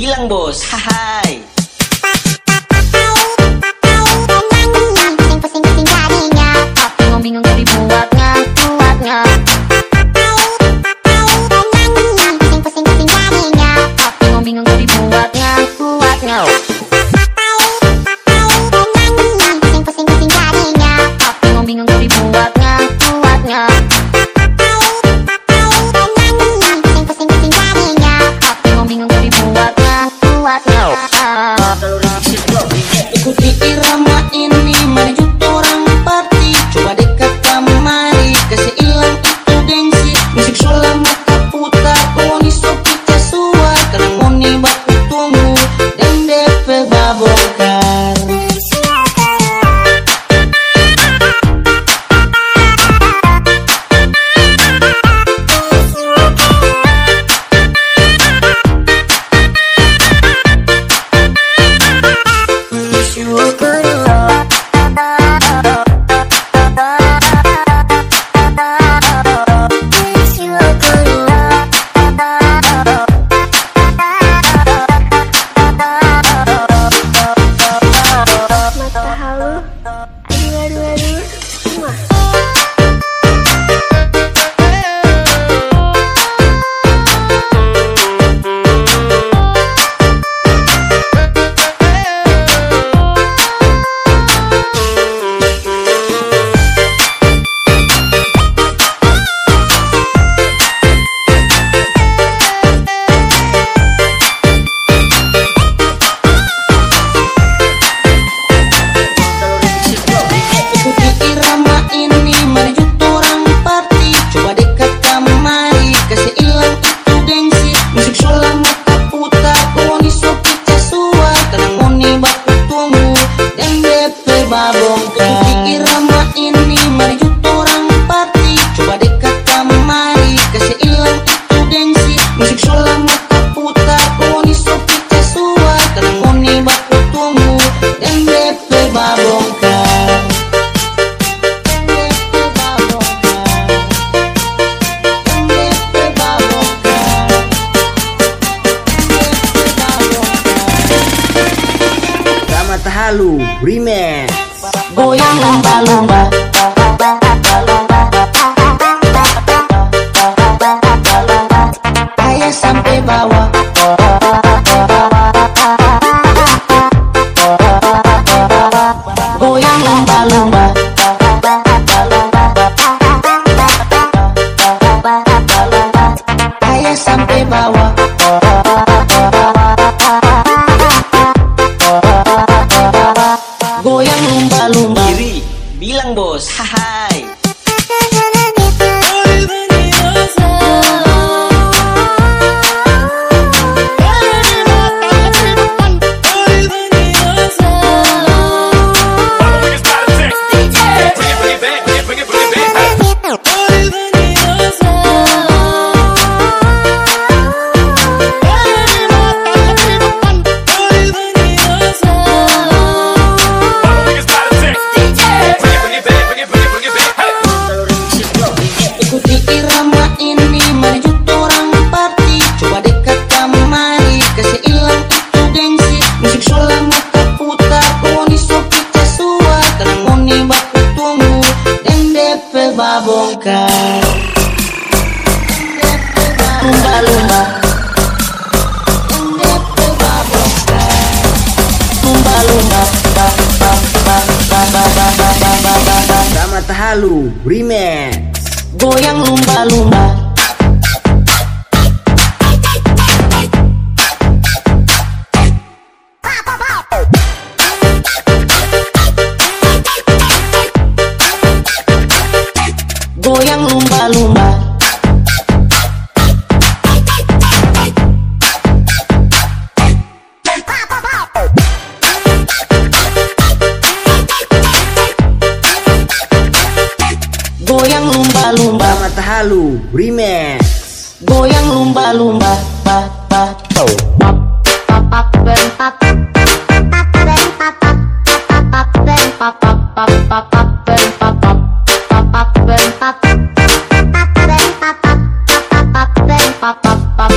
bilang bos. Hai. Halu Remix. Goyang lomba-lomba Goyang lumba-lumba. Kiri, bilang bos. Haha Lumba bongkar Lumba-lumba. Sama Tahalu Remix. Goyang lumba-lumba. goyang lumba-lumba. Goyang lumba-lumba. Mata halu, remix. Goyang lumba-lumba. Ba, ba, ba, ba, ba, ba, ba, ba, ba.